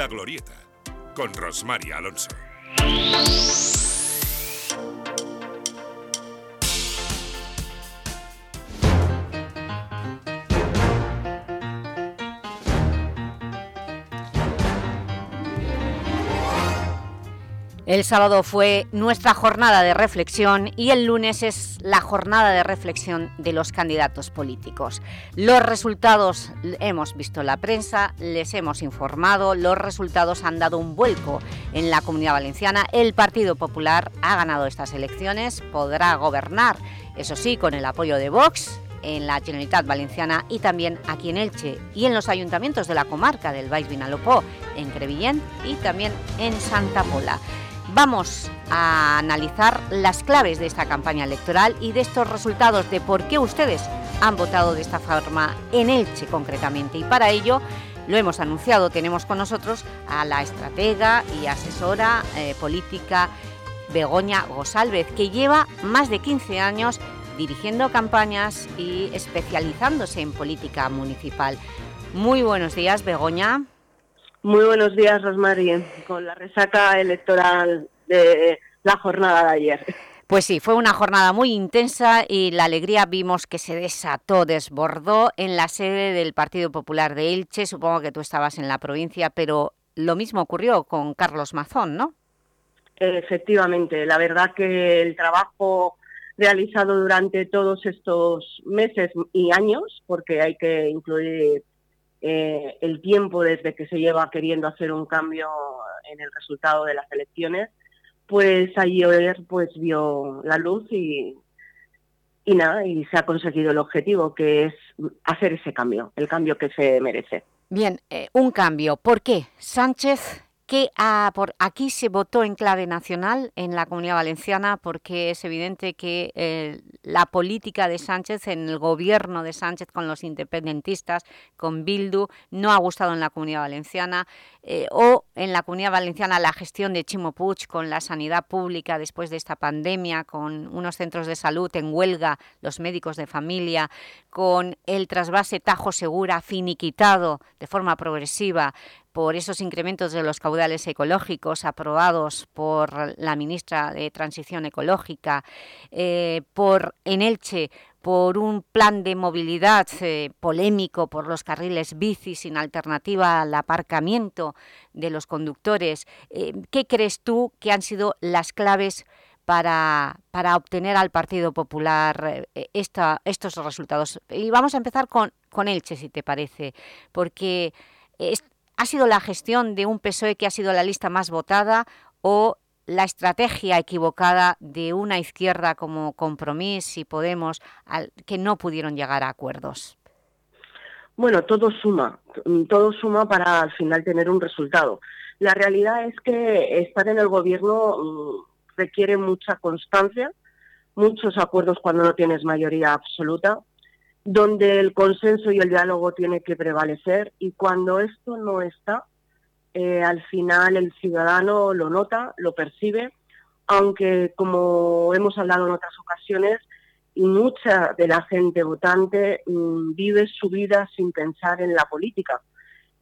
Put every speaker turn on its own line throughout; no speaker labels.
La Glorieta, con Rosmar Alonso.
El sábado fue nuestra jornada de reflexión y el lunes es la jornada de reflexión de los candidatos políticos. Los resultados hemos visto la prensa, les hemos informado, los resultados han dado un vuelco en la Comunidad Valenciana. El Partido Popular ha ganado estas elecciones, podrá gobernar, eso sí, con el apoyo de Vox, en la Generalitat Valenciana y también aquí en Elche y en los ayuntamientos de la comarca del Baix Vinalopó, en Crevillent y también en Santa Pola. Vamos a analizar las claves de esta campaña electoral y de estos resultados, de por qué ustedes han votado de esta forma en Elche concretamente. Y para ello, lo hemos anunciado, tenemos con nosotros a la estratega y asesora eh, política Begoña Gosalvez, que lleva más de 15 años dirigiendo campañas y especializándose en política municipal. Muy buenos días, Begoña.
Muy buenos días, Rosmarie, con la resaca electoral de la jornada de ayer.
Pues sí, fue una jornada muy intensa y la alegría vimos que se desató, desbordó en la sede del Partido Popular de Elche. Supongo que tú estabas en la provincia, pero lo mismo ocurrió con Carlos Mazón, ¿no?
Efectivamente, la verdad que el trabajo realizado durante todos estos meses y años, porque hay que incluir eh, el tiempo desde que se lleva queriendo hacer un cambio en el resultado de las elecciones, pues ayer pues vio la luz y, y nada, y se ha conseguido el objetivo, que es hacer ese cambio, el cambio que se merece.
Bien, eh, un cambio. ¿Por qué? Sánchez que ah, por aquí se votó en clave nacional en la Comunidad Valenciana porque es evidente que eh, la política de Sánchez, en el gobierno de Sánchez con los independentistas, con Bildu, no ha gustado en la Comunidad Valenciana eh, o en la Comunidad Valenciana la gestión de Chimo con la sanidad pública después de esta pandemia, con unos centros de salud en huelga, los médicos de familia, con el trasvase Tajo Segura finiquitado de forma progresiva, por esos incrementos de los caudales ecológicos aprobados por la ministra de Transición Ecológica, eh, por en Elche, por un plan de movilidad eh, polémico por los carriles bici sin alternativa al aparcamiento de los conductores. Eh, ¿Qué crees tú que han sido las claves para, para obtener al Partido Popular estos resultados? Y vamos a empezar con, con Elche, si te parece, porque ¿Ha sido la gestión de un PSOE que ha sido la lista más votada o la estrategia equivocada de una izquierda como Compromís y Podemos que no pudieron llegar a acuerdos?
Bueno, todo suma, todo suma para al final tener un resultado. La realidad es que estar en el gobierno mm, requiere mucha constancia, muchos acuerdos cuando no tienes mayoría absoluta, donde el consenso y el diálogo tiene que prevalecer y cuando esto no está, eh, al final el ciudadano lo nota, lo percibe, aunque como hemos hablado en otras ocasiones, mucha de la gente votante mm, vive su vida sin pensar en la política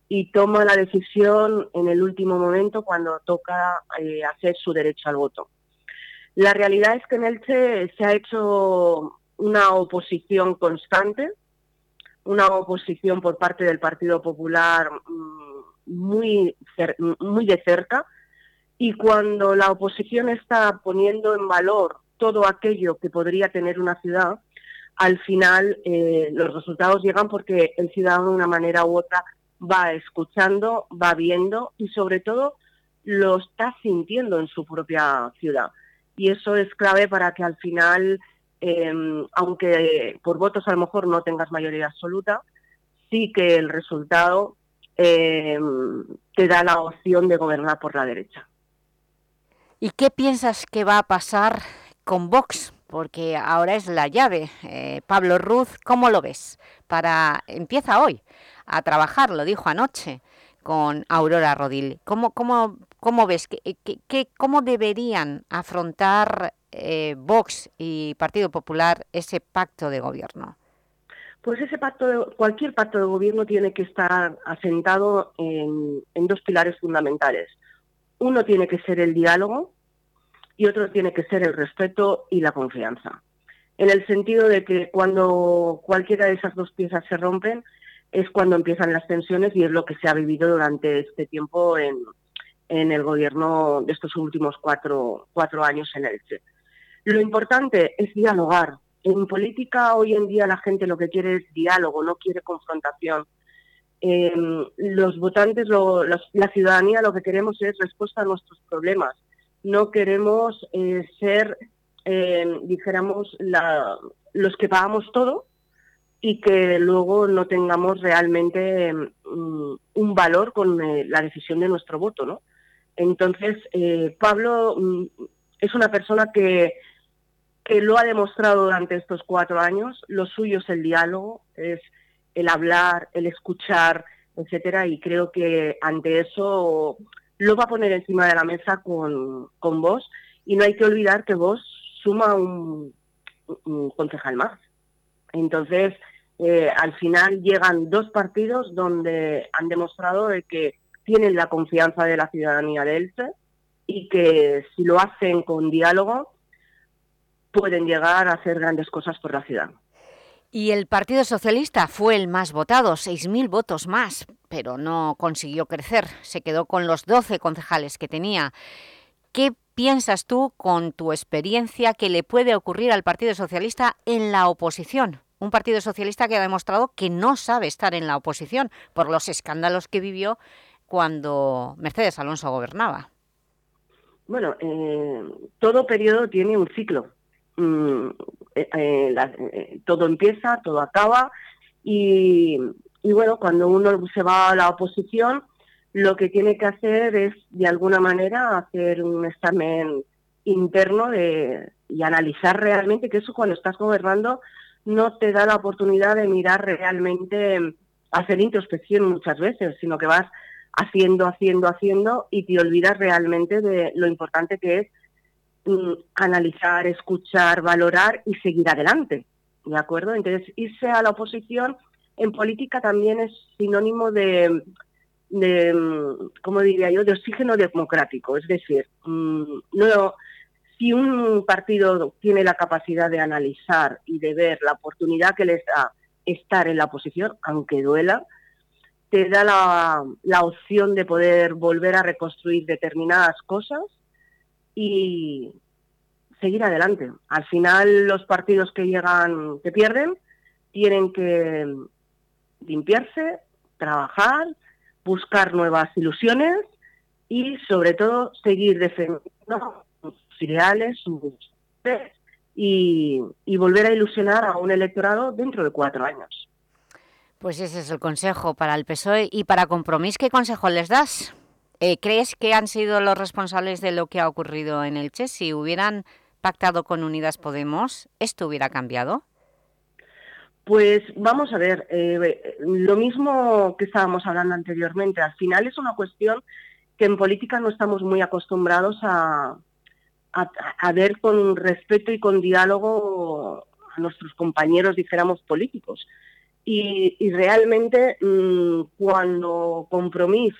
y toma la decisión en el último momento cuando toca eh, hacer su derecho al voto. La realidad es que en Elche se ha hecho una oposición constante, una oposición por parte del Partido Popular mm, muy, muy de cerca, y cuando la oposición está poniendo en valor todo aquello que podría tener una ciudad, al final eh, los resultados llegan porque el ciudadano de una manera u otra va escuchando, va viendo y sobre todo lo está sintiendo en su propia ciudad. Y eso es clave para que al final Em, aunque por votos a lo mejor no tengas mayoría absoluta, sí que el resultado em, te da la opción de gobernar por la derecha.
¿Y qué piensas que va a pasar con Vox? Porque ahora es la llave. Eh, Pablo Ruz, ¿cómo lo ves? Para Empieza hoy a trabajar, lo dijo anoche, con Aurora Rodil. ¿Cómo, cómo, cómo ves? ¿Qué, cómo deberían afrontar eh, Vox y Partido Popular ese pacto de gobierno?
Pues ese pacto, cualquier pacto de gobierno tiene que estar asentado en, dos pilares fundamentales. Uno tiene que ser el diálogo y otro tiene que ser el respeto y la confianza. En el sentido de que cuando cualquiera de esas dos piezas se rompen, es cuando empiezan las tensiones y es lo que se ha vivido durante este tiempo en, en el gobierno de estos últimos cuatro, cuatro años en Elche. Lo importante es dialogar, en política hoy en día la gente lo que quiere es diálogo, no quiere confrontación. Em, los votantes, la ciudadanía, lo que queremos es respuesta a nuestros problemas. No queremos eh, ser, em, dijéramos, los que pagamos todo y que luego no tengamos realmente em, un valor con eh, la decisión de nuestro voto, ¿no? Entonces, eh, Pablo mm, es una persona que que lo ha demostrado durante estos cuatro años. Lo suyo es el diálogo, es el hablar, el escuchar, etcétera, y creo que ante eso lo va a poner encima de la mesa con, con vos. Y no hay que olvidar que vos suma un, concejal más. Entonces, eh, al final llegan dos partidos donde han demostrado de que tienen la confianza de la ciudadanía de Elche y que si lo hacen con diálogo, pueden llegar a hacer grandes cosas por la ciudad.
Y el Partido Socialista fue el más votado, 6.000 votos más, pero no consiguió crecer. Se quedó con los 12 concejales que tenía. ¿Qué piensas tú con tu experiencia que le puede ocurrir al Partido Socialista en la oposición? Un Partido Socialista que ha demostrado que no sabe estar en la oposición por los escándalos que vivió cuando Mercedes Alonso gobernaba.
Bueno, eh, todo periodo tiene un ciclo Mm, eh, eh, eh, todo empieza, todo acaba. Y, bueno, cuando uno se va a la oposición, lo que tiene que hacer es de alguna manera hacer un examen interno de, y analizar realmente que eso cuando estás gobernando no te da la oportunidad de mirar realmente, hacer introspección muchas veces, sino que vas haciendo, haciendo, haciendo y te olvidas realmente de lo importante que es Mm, analizar, escuchar, valorar y seguir adelante. ¿De acuerdo? Entonces, irse a la oposición en política también es sinónimo de, de mm, ¿cómo diría yo?, de oxígeno democrático. Es decir, mm, no, si un partido tiene la capacidad de analizar y de ver la oportunidad que les da estar en la oposición, aunque duela, te da la, la opción de poder volver a reconstruir determinadas cosas y seguir adelante. Al final los partidos que llegan, que pierden, tienen que limpiarse, trabajar, buscar nuevas ilusiones y sobre todo seguir defendiendo sus ideales, y, y volver a ilusionar a un electorado dentro de cuatro años.
Pues ese es el consejo para el PSOE. ¿Y para Compromís qué consejo les das? Eh, ¿Crees que han sido los responsables de lo que ha ocurrido en el Che? Si hubieran pactado con Unidas Podemos, ¿esto hubiera cambiado?
Pues vamos a ver, eh, lo mismo que estábamos hablando anteriormente, al final es una cuestión que en política no estamos muy acostumbrados a, a, ver con respeto y con diálogo a nuestros compañeros, dijéramos, políticos. Y, realmente mm, cuando Compromís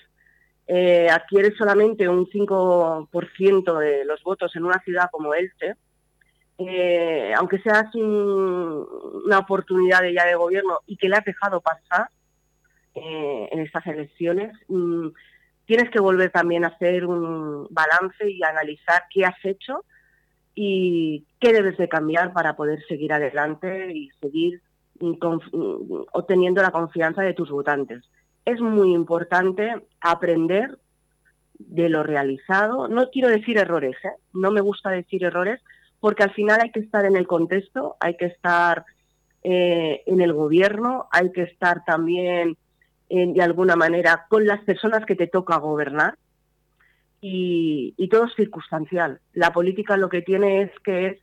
eh, adquiere solamente un 5% de los votos en una ciudad como Elche, eh, aunque sea una oportunidad de ya de gobierno y que le has dejado pasar eh, en estas elecciones, mm, tienes que volver también a hacer un balance y analizar qué has hecho y qué debes de cambiar para poder seguir adelante y seguir mm, mm, obteniendo la confianza de tus votantes es muy importante aprender de lo realizado. No quiero decir errores, ¿eh? no me gusta decir errores, porque al final hay que estar en el contexto, hay que estar eh, en el gobierno, hay que estar también de alguna manera con las personas que te toca gobernar y, todo es circunstancial. La política lo que tiene es que es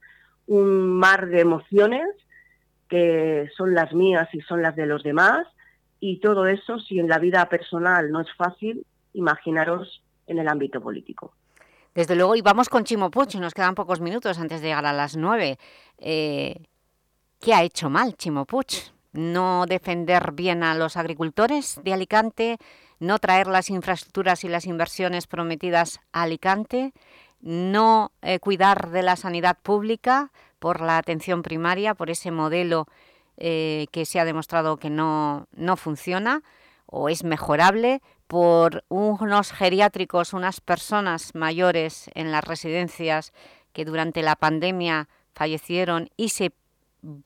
un mar de emociones que son las mías y son las de los demás y todo eso, si en la vida personal no es fácil, imaginaros en el ámbito político.
Desde luego, y vamos con Chimo nos quedan pocos minutos antes de llegar a las nueve. Eh, ¿Qué ha hecho mal Chimo no defender bien a los agricultores de Alicante, no traer las infraestructuras y las inversiones prometidas a Alicante, no eh, cuidar de la sanidad pública por la atención primaria, por ese modelo eh, que se ha demostrado que no, no funciona o es mejorable, por unos geriátricos, unas personas mayores en las residencias que durante la pandemia fallecieron y se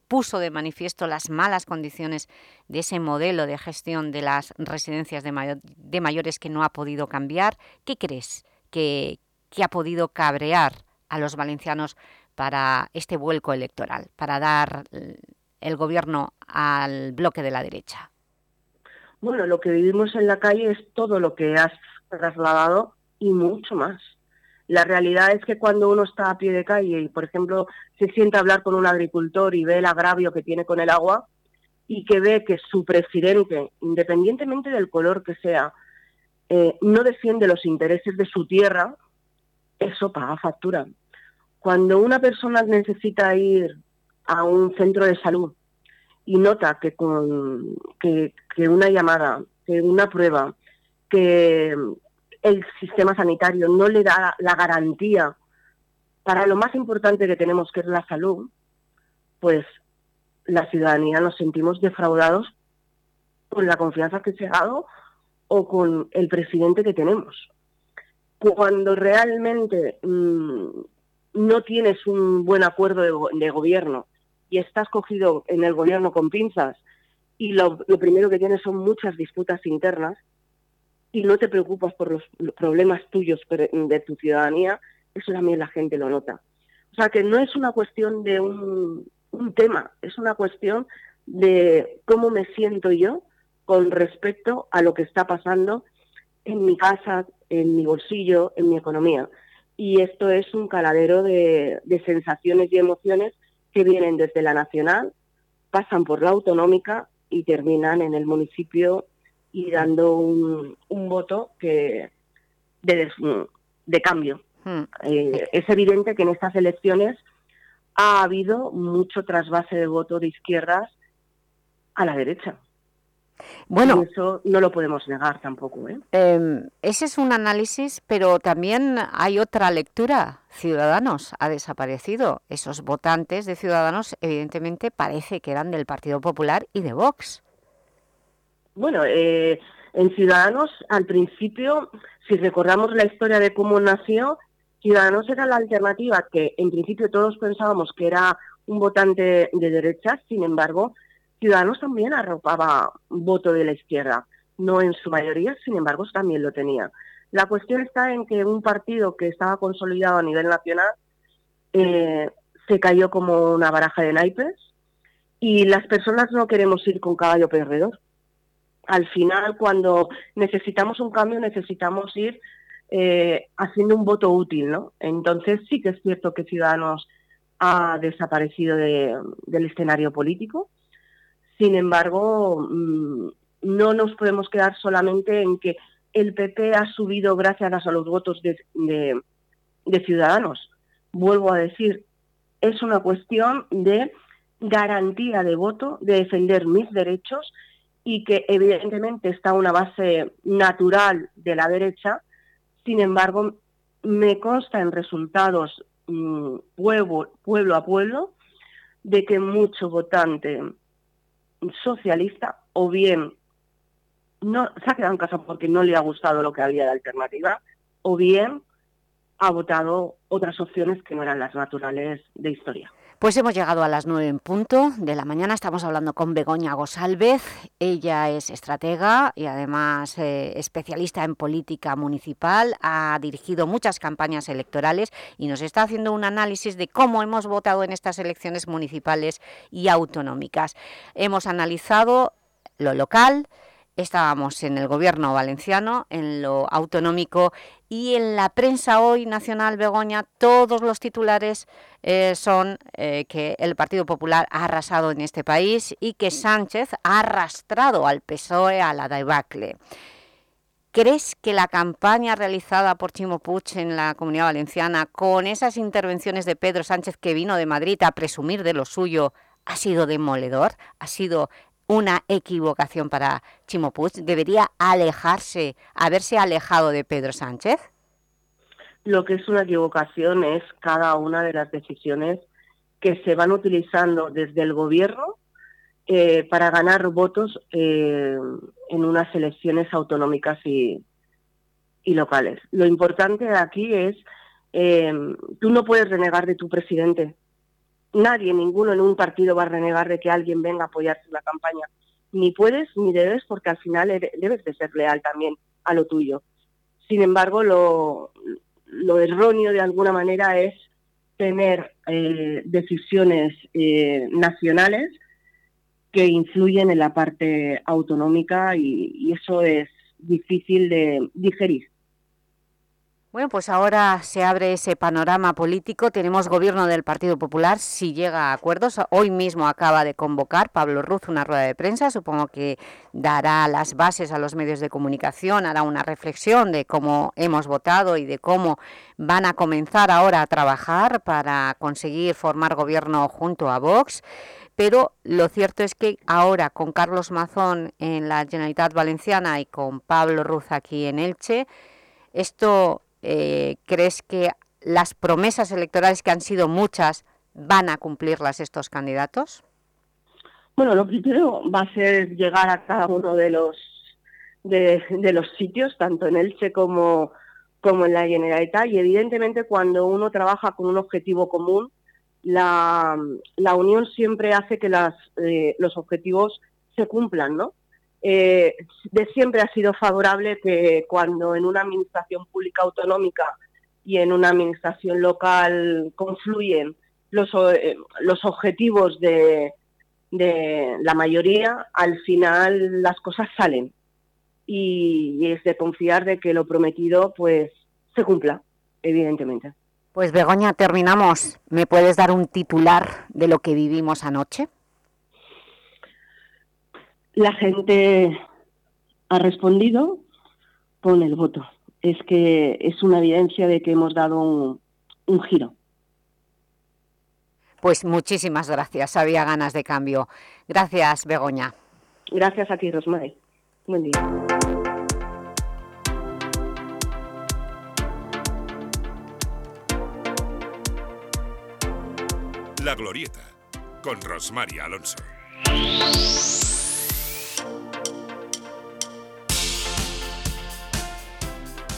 puso de manifiesto las malas condiciones de ese modelo de gestión de las residencias de, mayores que no ha podido cambiar. ¿Qué crees que, ha podido cabrear a los valencianos para este vuelco electoral, para dar el gobierno al bloque de la derecha?
Bueno, lo que vivimos en la calle es todo lo que has trasladado y mucho más. La realidad es que cuando uno está a pie de calle y, por ejemplo, se siente a hablar con un agricultor y ve el agravio que tiene con el agua y que ve que su presidente, independientemente del color que sea, eh, no defiende los intereses de su tierra, eso paga factura. Cuando una persona necesita ir a un centro de salud y nota que con que una llamada, que una prueba, que el sistema sanitario no le da la garantía para lo más importante que tenemos, que es la salud, pues la ciudadanía nos sentimos defraudados con la confianza que se ha dado o con el presidente que tenemos. Cuando realmente mm, no tienes un buen acuerdo de, gobierno y estás cogido en el gobierno con pinzas y lo primero que tienes son muchas disputas internas, y no te preocupas por los, problemas tuyos de tu ciudadanía, eso también la gente lo nota. O sea que no es una cuestión de un, tema, es una cuestión de cómo me siento yo con respecto a lo que está pasando en mi casa, en mi bolsillo, en mi economía. Y esto es un caladero de, sensaciones y emociones que vienen desde la nacional, pasan por la autonómica y terminan en el municipio y dando un, un voto que de, de cambio. Hmm. Eh, es evidente que en estas elecciones ha habido mucho trasvase de voto de izquierdas a la derecha. Bueno, eso no lo podemos negar tampoco. ¿eh?
Em, ese es un análisis, pero también hay otra lectura. Ciudadanos ha desaparecido. Esos votantes de Ciudadanos, evidentemente, parece que eran del Partido Popular y de Vox.
Bueno, eh, en Ciudadanos, al principio, si recordamos la historia de cómo nació, Ciudadanos era la alternativa que en principio todos pensábamos que era un votante de derecha, sin embargo, Ciudadanos también arropaba voto de la izquierda, no en su mayoría, sin embargo, también lo tenía. La cuestión está en que un partido que estaba consolidado a nivel nacional eh, se cayó como una baraja de naipes y las personas no queremos ir con caballo perdedor al final cuando necesitamos un cambio necesitamos ir eh, haciendo un voto útil, ¿no? Entonces sí que es cierto que Ciudadanos ha desaparecido del escenario político. Sin embargo, mm, no nos podemos quedar solamente en que el PP ha subido gracias a los votos de, Ciudadanos. Vuelvo a decir, es una cuestión de garantía de voto, de defender mis derechos y que evidentemente está una base natural de la derecha, sin embargo, me consta en resultados mm, pueblo, pueblo a pueblo de que mucho votante socialista o bien no se ha quedado en casa porque no le ha gustado lo que había de alternativa o bien ha votado otras opciones que no eran las naturales de historia.
Pues hemos llegado a las nueve en punto de la mañana, estamos hablando con Begoña Gosalvez, ella es estratega y además eh, especialista en política municipal, ha dirigido muchas campañas electorales y nos está haciendo un análisis de cómo hemos votado en estas elecciones municipales y autonómicas. Hemos analizado lo local, estábamos en el gobierno valenciano, en lo autonómico y en la prensa hoy nacional Begoña todos los titulares eh, son eh, que el Partido Popular ha arrasado en este país y que Sánchez ha arrastrado al PSOE a la debacle. ¿Crees que la campaña realizada por Chimo en la Comunidad Valenciana con esas intervenciones de Pedro Sánchez que vino de Madrid a presumir de lo suyo ha sido demoledor? ¿Ha sido una equivocación para Chimo ¿Debería alejarse, haberse alejado de Pedro Sánchez?
Lo que es una equivocación es cada una de las decisiones que se van utilizando desde el gobierno eh, para ganar votos eh, en unas elecciones autonómicas y, locales. Lo importante aquí es, eh, tú no puedes renegar de tu presidente. Nadie, ninguno en un partido va a renegar de que alguien venga a apoyarse en la campaña. Ni puedes ni debes porque al final debes de ser leal también a lo tuyo. Sin embargo, lo, lo erróneo de alguna manera es tener eh, decisiones eh, nacionales que influyen en la parte autonómica y eso es difícil de digerir.
Bueno, pues ahora se abre ese panorama político. Tenemos gobierno del Partido Popular, si llega a acuerdos. Hoy mismo acaba de convocar Pablo Ruz una rueda de prensa. Supongo que dará las bases a los medios de comunicación, hará una reflexión de cómo hemos votado y de cómo van a comenzar ahora a trabajar para conseguir formar gobierno junto a Vox. Pero lo cierto es que ahora con Carlos Mazón en la Generalitat Valenciana y con Pablo Ruz aquí en Elche, esto eh, ¿crees que las promesas electorales, que han sido muchas, van a cumplirlas estos candidatos?
Bueno, lo primero va a ser llegar a cada uno de los de, los sitios, tanto en Elche como, como en la Generalitat, y evidentemente cuando uno trabaja con un objetivo común, la, unión siempre hace que las, eh, los objetivos se cumplan, ¿no? Eh, de siempre ha sido favorable que cuando en una administración pública autonómica y en una administración local confluyen los, eh, los objetivos de, de, la mayoría, al final las cosas salen. Y, es de confiar de que lo prometido pues se cumpla, evidentemente.
Pues Begoña, terminamos. ¿Me puedes dar un titular de lo que vivimos anoche?
La gente ha respondido con el voto. Es que es una evidencia de que hemos dado un, giro.
Pues muchísimas gracias, había ganas de cambio. Gracias, Begoña.
Gracias a ti, Rosmary. Buen día.
La Glorieta, con Rosmaria Alonso.